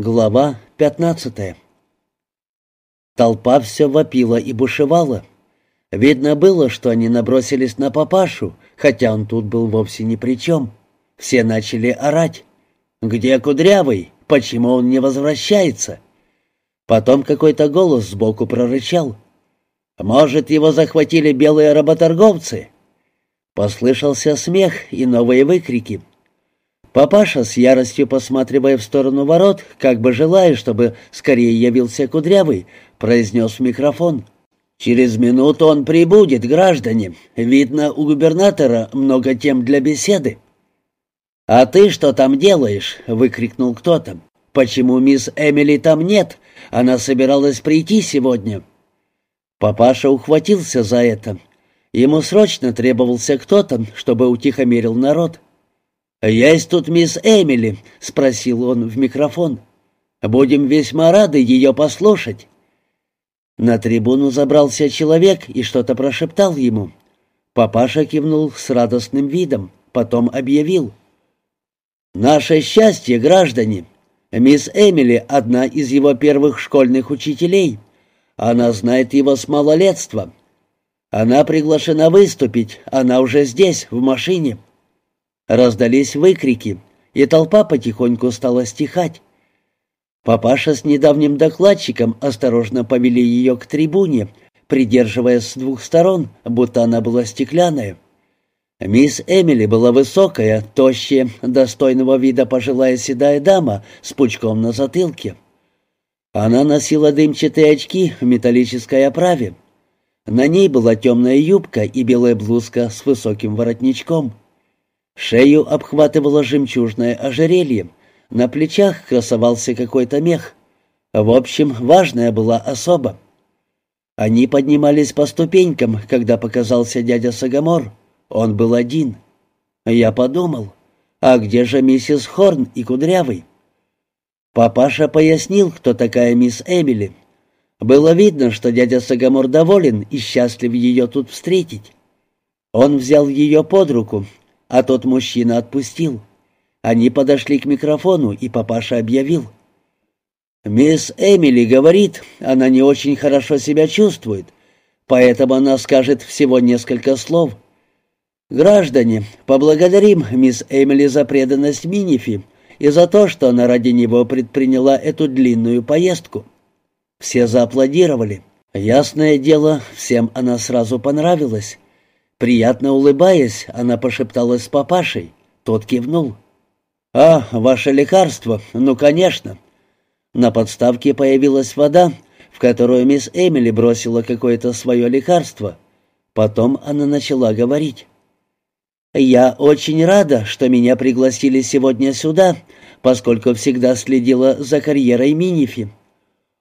Глава пятнадцатая Толпа все вопила и бушевала. Видно было, что они набросились на папашу, хотя он тут был вовсе ни при чем. Все начали орать. «Где Кудрявый? Почему он не возвращается?» Потом какой-то голос сбоку прорычал. «Может, его захватили белые работорговцы?» Послышался смех и новые выкрики. Папаша, с яростью посматривая в сторону ворот, как бы желая, чтобы скорее явился Кудрявый, произнес в микрофон. «Через минуту он прибудет, граждане. Видно, у губернатора много тем для беседы». «А ты что там делаешь?» — выкрикнул кто-то. «Почему мисс Эмили там нет? Она собиралась прийти сегодня». Папаша ухватился за это. Ему срочно требовался кто-то, чтобы утихомирил народ. «Есть тут мисс Эмили?» — спросил он в микрофон. «Будем весьма рады ее послушать». На трибуну забрался человек и что-то прошептал ему. Папаша кивнул с радостным видом, потом объявил. «Наше счастье, граждане! Мисс Эмили — одна из его первых школьных учителей. Она знает его с малолетства. Она приглашена выступить, она уже здесь, в машине». Раздались выкрики, и толпа потихоньку стала стихать. Папаша с недавним докладчиком осторожно повели ее к трибуне, придерживая с двух сторон, будто она была стеклянная. Мисс Эмили была высокая, тощая, достойного вида пожилая седая дама с пучком на затылке. Она носила дымчатые очки в металлической оправе. На ней была темная юбка и белая блузка с высоким воротничком. Шею обхватывало жемчужное ожерелье, на плечах красовался какой-то мех. В общем, важная была особа. Они поднимались по ступенькам, когда показался дядя Сагамор. Он был один. Я подумал, а где же миссис Хорн и Кудрявый? Папаша пояснил, кто такая мисс Эмили. Было видно, что дядя Сагамор доволен и счастлив ее тут встретить. Он взял ее под руку а тот мужчина отпустил. Они подошли к микрофону, и папаша объявил. «Мисс Эмили говорит, она не очень хорошо себя чувствует, поэтому она скажет всего несколько слов. Граждане, поблагодарим мисс Эмили за преданность Минифи и за то, что она ради него предприняла эту длинную поездку». Все зааплодировали. Ясное дело, всем она сразу понравилась. Приятно улыбаясь, она пошепталась с папашей. Тот кивнул. «А, ваше лекарство? Ну, конечно». На подставке появилась вода, в которую мисс Эмили бросила какое-то свое лекарство. Потом она начала говорить. «Я очень рада, что меня пригласили сегодня сюда, поскольку всегда следила за карьерой Минифи.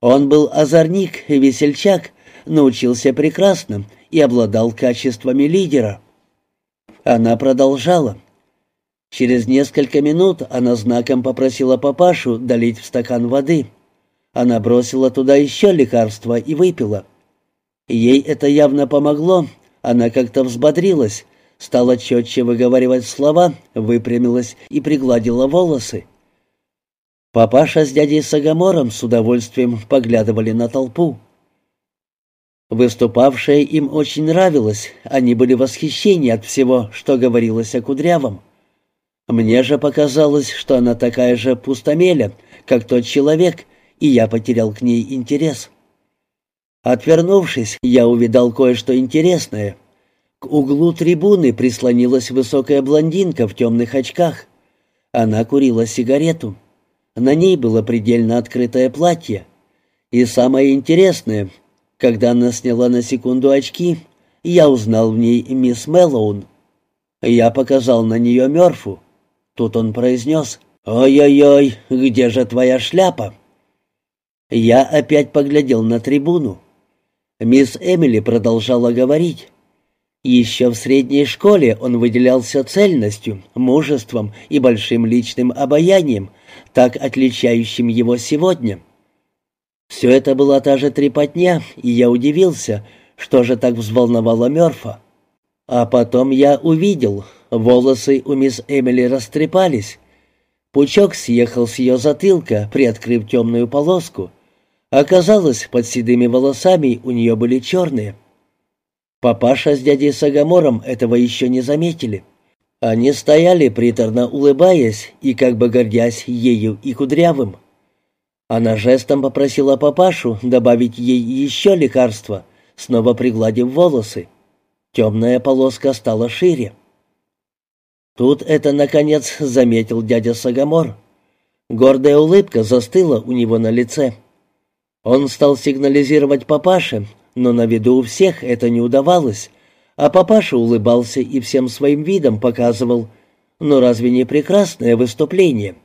Он был озорник и весельчак, научился прекрасно и обладал качествами лидера. Она продолжала. Через несколько минут она знаком попросила папашу долить в стакан воды. Она бросила туда еще лекарство и выпила. Ей это явно помогло, она как-то взбодрилась, стала четче выговаривать слова, выпрямилась и пригладила волосы. Папаша с дядей Сагамором с удовольствием поглядывали на толпу. Выступавшее им очень нравилось, они были в восхищении от всего, что говорилось о Кудрявом. Мне же показалось, что она такая же пустомеля, как тот человек, и я потерял к ней интерес. Отвернувшись, я увидал кое-что интересное. К углу трибуны прислонилась высокая блондинка в темных очках. Она курила сигарету. На ней было предельно открытое платье. И самое интересное, когда она сняла на секунду очки, я узнал в ней мисс Мэллоун. Я показал на нее Мёрфу. Тут он произнес «Ой-ой-ой, где же твоя шляпа?» Я опять поглядел на трибуну. Мисс Эмили продолжала говорить. Еще в средней школе он выделялся цельностью, мужеством и большим личным обаянием, так отличающим его сегодня. Все это была та же трепотня, и я удивился, что же так взволновало Мёрфа. А потом я увидел, волосы у мисс Эмили растрепались. Пучок съехал с ее затылка, приоткрыв темную полоску. Оказалось, под седыми волосами у нее были черные. Папаша с дядей Сагамором этого еще не заметили. Они стояли, приторно улыбаясь и как бы гордясь ею и кудрявым. Она жестом попросила папашу добавить ей еще лекарства, снова пригладив волосы. Темная полоска стала шире. Тут это, наконец, заметил дядя Сагамор. Гордая улыбка застыла у него на лице. Он стал сигнализировать папаше, но на виду у всех это не удавалось, а папаша улыбался и всем своим видом показывал, ну разве не прекрасное выступление?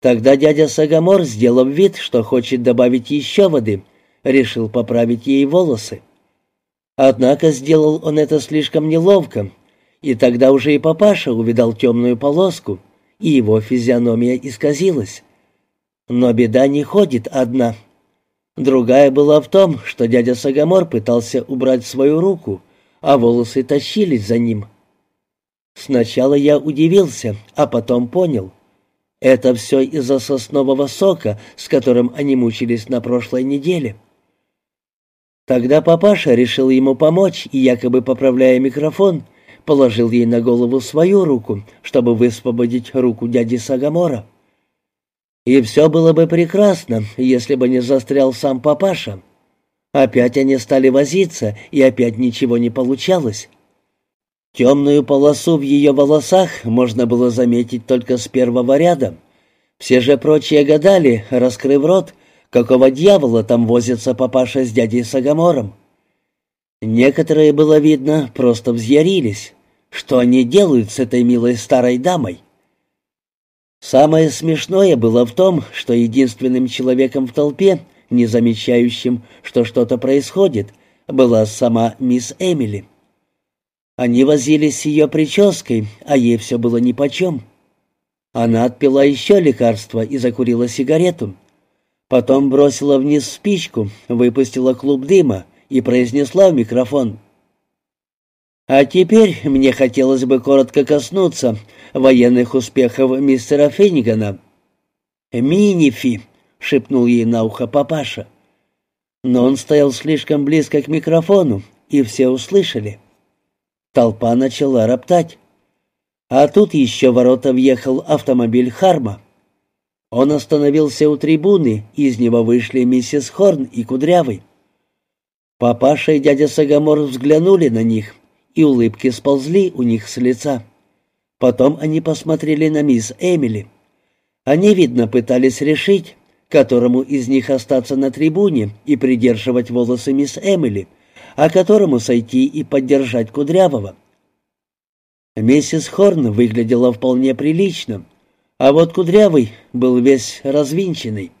Тогда дядя Сагамор, сделав вид, что хочет добавить еще воды, решил поправить ей волосы. Однако сделал он это слишком неловко, и тогда уже и папаша увидал темную полоску, и его физиономия исказилась. Но беда не ходит одна. Другая была в том, что дядя Сагамор пытался убрать свою руку, а волосы тащились за ним. Сначала я удивился, а потом понял. Это все из-за соснового сока, с которым они мучились на прошлой неделе. Тогда папаша решил ему помочь и, якобы поправляя микрофон, положил ей на голову свою руку, чтобы высвободить руку дяди Сагамора. И все было бы прекрасно, если бы не застрял сам папаша. Опять они стали возиться, и опять ничего не получалось. Темную полосу в ее волосах можно было заметить только с первого ряда. Все же прочие гадали, раскрыв рот, какого дьявола там возится папаша с дядей Сагамором. Некоторые, было видно, просто взъярились. Что они делают с этой милой старой дамой? Самое смешное было в том, что единственным человеком в толпе, не замечающим, что что-то происходит, была сама мисс Эмили. Они возились с ее прической, а ей все было нипочем. Она отпила еще лекарство и закурила сигарету. Потом бросила вниз спичку, выпустила клуб дыма и произнесла в микрофон. «А теперь мне хотелось бы коротко коснуться военных успехов мистера Феннигана». «Минифи», — шепнул ей на ухо папаша. Но он стоял слишком близко к микрофону, и все услышали. Толпа начала роптать. А тут еще в ворота въехал автомобиль Харма. Он остановился у трибуны, из него вышли миссис Хорн и Кудрявый. Папаша и дядя Сагамор взглянули на них, и улыбки сползли у них с лица. Потом они посмотрели на мисс Эмили. Они, видно, пытались решить, которому из них остаться на трибуне и придерживать волосы мисс Эмили — а которому сойти и поддержать Кудрявого. Миссис Хорн выглядела вполне прилично, а вот Кудрявый был весь развинченный.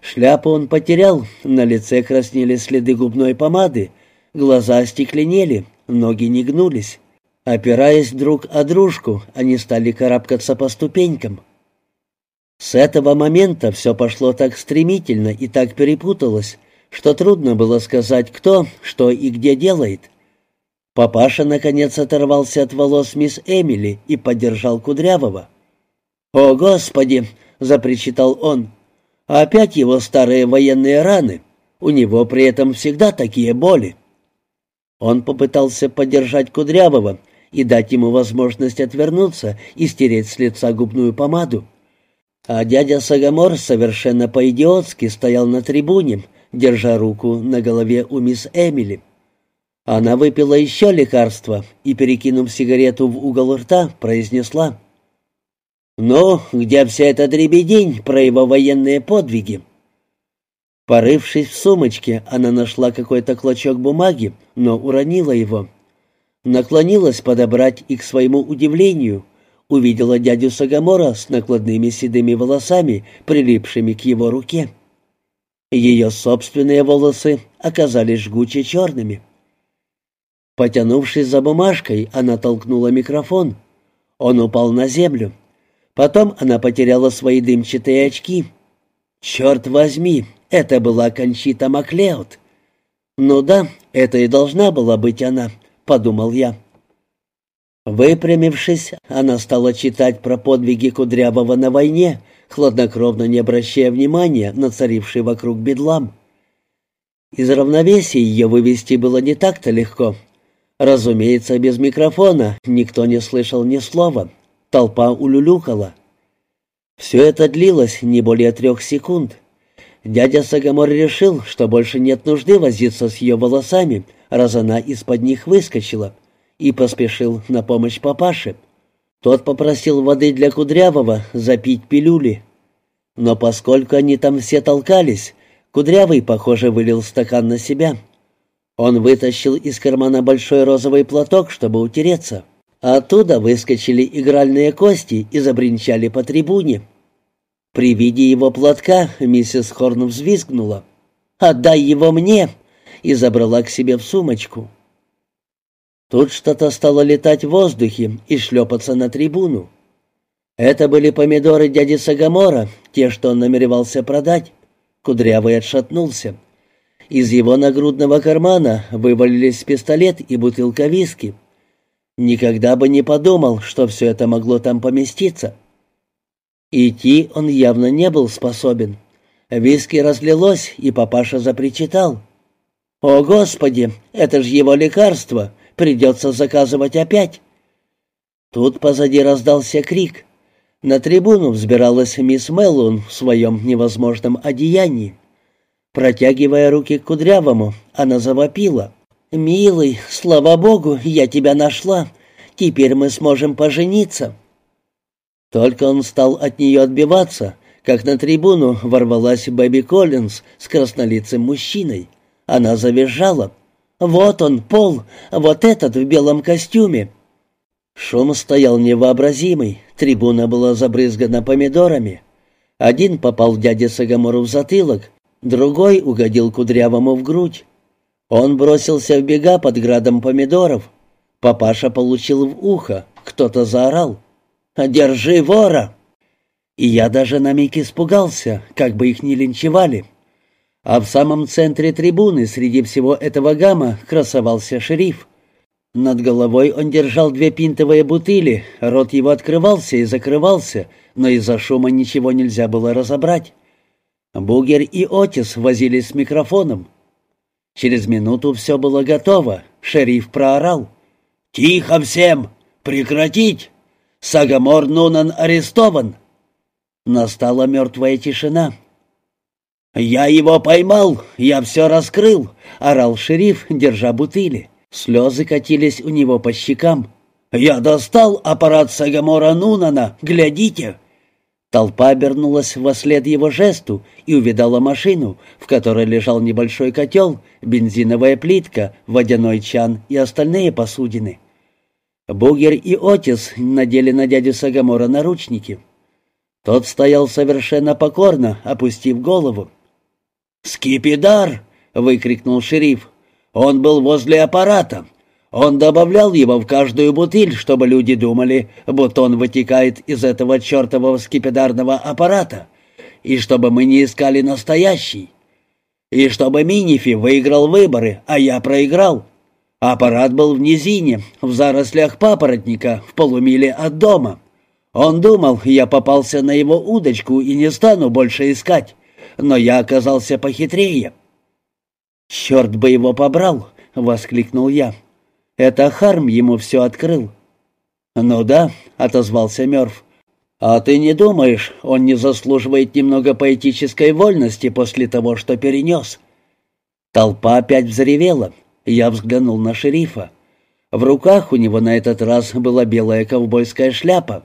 Шляпу он потерял, на лице краснели следы губной помады, глаза остекленели, ноги не гнулись. Опираясь друг о дружку, они стали карабкаться по ступенькам. С этого момента все пошло так стремительно и так перепуталось, что трудно было сказать, кто, что и где делает. Папаша, наконец, оторвался от волос мисс Эмили и поддержал Кудрявого. «О, Господи!» — запричитал он. «Опять его старые военные раны. У него при этом всегда такие боли». Он попытался поддержать Кудрявого и дать ему возможность отвернуться и стереть с лица губную помаду. А дядя Сагамор совершенно по-идиотски стоял на трибуне, держа руку на голове у мисс Эмили. Она выпила еще лекарство и, перекинув сигарету в угол рта, произнесла. «Ну, где вся эта дребедень про его военные подвиги?» Порывшись в сумочке, она нашла какой-то клочок бумаги, но уронила его. Наклонилась подобрать и, к своему удивлению, увидела дядю Сагамора с накладными седыми волосами, прилипшими к его руке. Ее собственные волосы оказались жгуче черными. Потянувшись за бумажкой, она толкнула микрофон. Он упал на землю. Потом она потеряла свои дымчатые очки. «Черт возьми, это была Кончита Маклеод!» «Ну да, это и должна была быть она», — подумал я. Выпрямившись, она стала читать про подвиги Кудрявого на войне, хладнокровно не обращая внимания на царивший вокруг бедлам. Из равновесия ее вывести было не так-то легко. Разумеется, без микрофона никто не слышал ни слова. Толпа улюлюкала. Все это длилось не более трех секунд. Дядя Сагамор решил, что больше нет нужды возиться с ее волосами, раз она из-под них выскочила, и поспешил на помощь папаше. Тот попросил воды для Кудрявого запить пилюли. Но поскольку они там все толкались, Кудрявый, похоже, вылил стакан на себя. Он вытащил из кармана большой розовый платок, чтобы утереться. Оттуда выскочили игральные кости и забринчали по трибуне. При виде его платка миссис Хорн взвизгнула. «Отдай его мне!» и забрала к себе в сумочку. Тут что-то стало летать в воздухе и шлепаться на трибуну. Это были помидоры дяди Сагамора, те, что он намеревался продать. Кудрявый отшатнулся. Из его нагрудного кармана вывалились пистолет и бутылка виски. Никогда бы не подумал, что все это могло там поместиться. Идти он явно не был способен. Виски разлилось, и папаша запричитал. «О, Господи, это же его лекарство! Придется заказывать опять!» Тут позади раздался крик. На трибуну взбиралась мисс Меллун в своем невозможном одеянии. Протягивая руки к Кудрявому, она завопила. «Милый, слава богу, я тебя нашла. Теперь мы сможем пожениться». Только он стал от нее отбиваться, как на трибуну ворвалась Бэби Коллинз с краснолицым мужчиной. Она завизжала. «Вот он, Пол, вот этот в белом костюме». Шум стоял невообразимый, трибуна была забрызгана помидорами. Один попал дяде Сагамору в затылок, другой угодил Кудрявому в грудь. Он бросился в бега под градом помидоров. Папаша получил в ухо, кто-то заорал. «Держи вора!» И я даже на миг испугался, как бы их не линчевали. А в самом центре трибуны среди всего этого гамма красовался шериф. Над головой он держал две пинтовые бутыли, рот его открывался и закрывался, но из-за шума ничего нельзя было разобрать. Бугер и Отис возились с микрофоном. Через минуту все было готово. Шериф проорал. «Тихо всем! Прекратить! Сагамор Нунан арестован!» Настала мертвая тишина. «Я его поймал! Я все раскрыл!» — орал шериф, держа бутыли. Слезы катились у него по щекам. «Я достал аппарат Сагамора Нунана! Глядите!» Толпа обернулась во след его жесту и увидала машину, в которой лежал небольшой котел, бензиновая плитка, водяной чан и остальные посудины. Бугер и Отис надели на дядю Сагамора наручники. Тот стоял совершенно покорно, опустив голову. «Скипидар!» — выкрикнул шериф. Он был возле аппарата. Он добавлял его в каждую бутыль, чтобы люди думали, будто он вытекает из этого чертового скипидарного аппарата, и чтобы мы не искали настоящий. И чтобы Минифи выиграл выборы, а я проиграл. Аппарат был в низине, в зарослях папоротника, в полумиле от дома. Он думал, я попался на его удочку и не стану больше искать, но я оказался похитрее. «Черт бы его побрал!» — воскликнул я. «Это Харм ему все открыл». «Ну да», — отозвался Мёрф. «А ты не думаешь, он не заслуживает немного поэтической вольности после того, что перенес?» Толпа опять взревела. Я взглянул на шерифа. В руках у него на этот раз была белая ковбойская шляпа.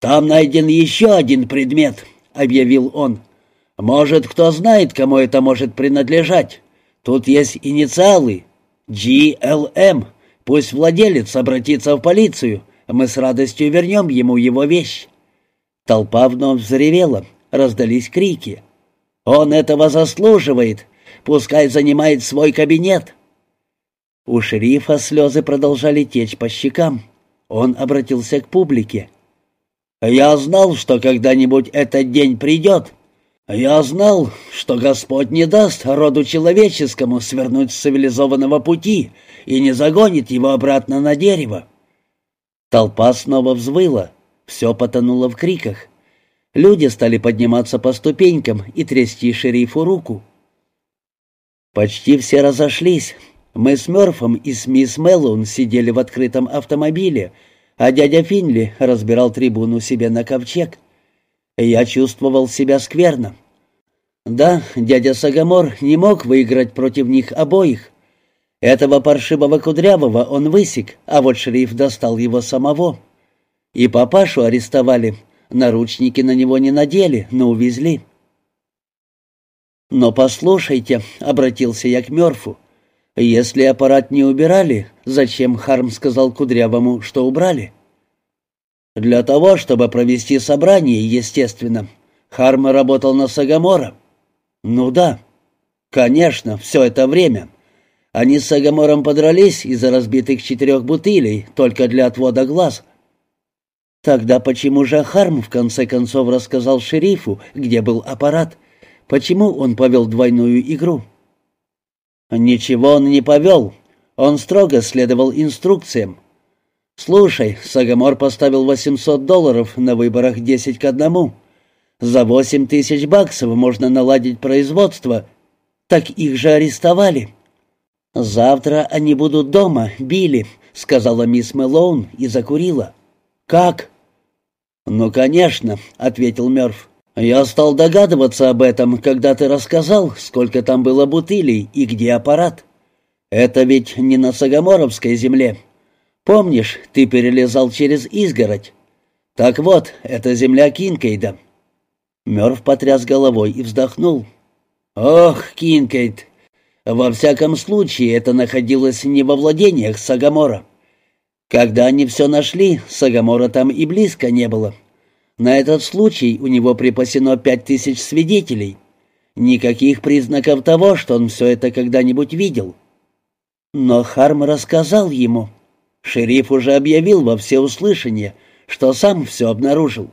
«Там найден еще один предмет», — объявил он. Может, кто знает, кому это может принадлежать. Тут есть инициалы. GLM. Пусть владелец обратится в полицию. Мы с радостью вернем ему его вещь. Толпа вновь взревела. Раздались крики. «Он этого заслуживает! Пускай занимает свой кабинет!» У шерифа слезы продолжали течь по щекам. Он обратился к публике. «Я знал, что когда-нибудь этот день придет. «Я знал, что Господь не даст роду человеческому свернуть с цивилизованного пути и не загонит его обратно на дерево. Толпа снова взвыла, все потонуло в криках. Люди стали подниматься по ступенькам и трясти шерифу руку. Почти все разошлись. Мы с Мёрфом и с мисс Мэллоун сидели в открытом автомобиле, а дядя Финли разбирал трибуну себе на ковчег. Я чувствовал себя скверно. Да, дядя Сагамор не мог выиграть против них обоих. Этого паршивого кудрявого он высек, а вот шериф достал его самого. И папашу арестовали. Наручники на него не надели, но увезли. «Но послушайте», — обратился я к Мёрфу, — «если аппарат не убирали, зачем Харм сказал Кудрявому, что убрали?» «Для того, чтобы провести собрание, естественно. Харм работал на Сагамора». «Ну да». «Конечно, все это время. Они с Сагамором подрались из-за разбитых четырех бутылей, только для отвода глаз». «Тогда почему же Харм в конце концов рассказал шерифу, где был аппарат?» Почему он повел двойную игру? Ничего он не повел. Он строго следовал инструкциям. Слушай, Сагамор поставил 800 долларов на выборах 10 к 1. За 8 тысяч баксов можно наладить производство. Так их же арестовали. «Завтра они будут дома, Билли», — сказала мисс Мэлоун и закурила. «Как?» «Ну, конечно», — ответил Мёрф. «Я стал догадываться об этом, когда ты рассказал, сколько там было бутылей и где аппарат. Это ведь не на Сагаморовской земле. Помнишь, ты перелезал через изгородь? Так вот, это земля Кинкейда». Мёрф потряс головой и вздохнул. «Ох, Кинкейд! Во всяком случае, это находилось не во владениях Сагамора. Когда они все нашли, Сагамора там и близко не было». На этот случай у него припасено пять тысяч свидетелей. Никаких признаков того, что он все это когда-нибудь видел. Но Харм рассказал ему. Шериф уже объявил во всеуслышание, что сам все обнаружил.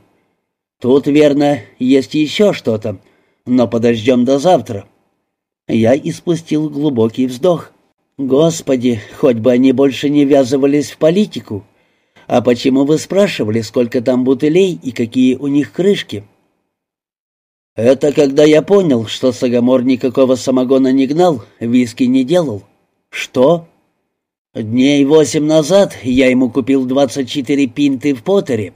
Тут, верно, есть еще что-то, но подождем до завтра. Я испустил глубокий вздох. Господи, хоть бы они больше не ввязывались в политику. «А почему вы спрашивали, сколько там бутылей и какие у них крышки?» «Это когда я понял, что Сагамор никакого самогона не гнал, виски не делал». «Что?» «Дней восемь назад я ему купил двадцать четыре пинты в Поттере.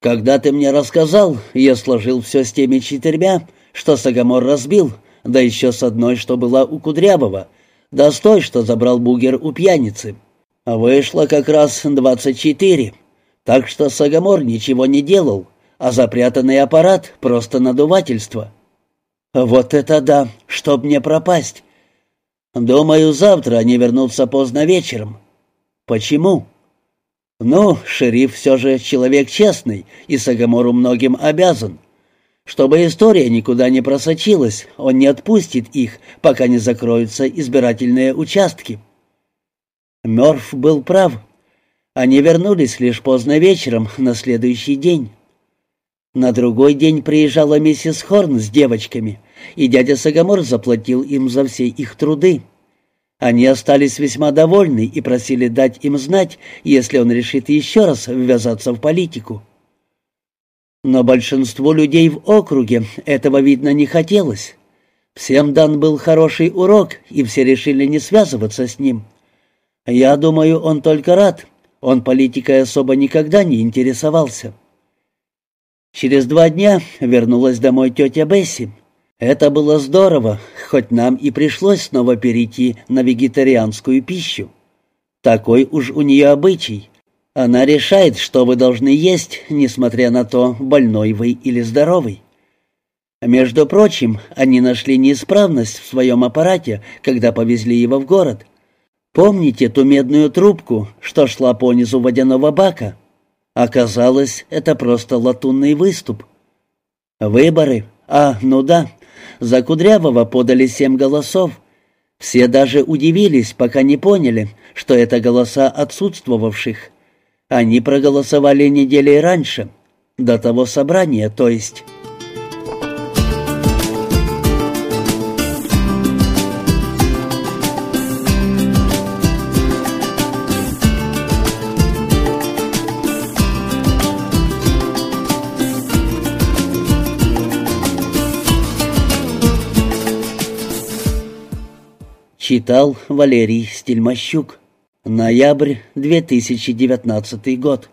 Когда ты мне рассказал, я сложил все с теми четырьмя, что Сагамор разбил, да еще с одной, что была у Кудрявого, да с той, что забрал бугер у пьяницы». Вышло как раз двадцать четыре, так что Сагамор ничего не делал, а запрятанный аппарат — просто надувательство. Вот это да, чтоб не пропасть. Думаю, завтра они вернутся поздно вечером. Почему? Ну, шериф все же человек честный, и Сагамору многим обязан. Чтобы история никуда не просочилась, он не отпустит их, пока не закроются избирательные участки. Мёрф был прав. Они вернулись лишь поздно вечером на следующий день. На другой день приезжала миссис Хорн с девочками, и дядя Сагамор заплатил им за все их труды. Они остались весьма довольны и просили дать им знать, если он решит еще раз ввязаться в политику. Но большинству людей в округе этого, видно, не хотелось. Всем дан был хороший урок, и все решили не связываться с ним. Я думаю, он только рад. Он политикой особо никогда не интересовался. Через два дня вернулась домой тетя Бесси. Это было здорово, хоть нам и пришлось снова перейти на вегетарианскую пищу. Такой уж у нее обычай. Она решает, что вы должны есть, несмотря на то, больной вы или здоровый. Между прочим, они нашли неисправность в своем аппарате, когда повезли его в город. Помните ту медную трубку, что шла по низу водяного бака? Оказалось, это просто латунный выступ. Выборы. А, ну да. За Кудрявого подали семь голосов. Все даже удивились, пока не поняли, что это голоса отсутствовавших. Они проголосовали недели раньше, до того собрания, то есть... Читал Валерий Стельмощук. Ноябрь 2019 год.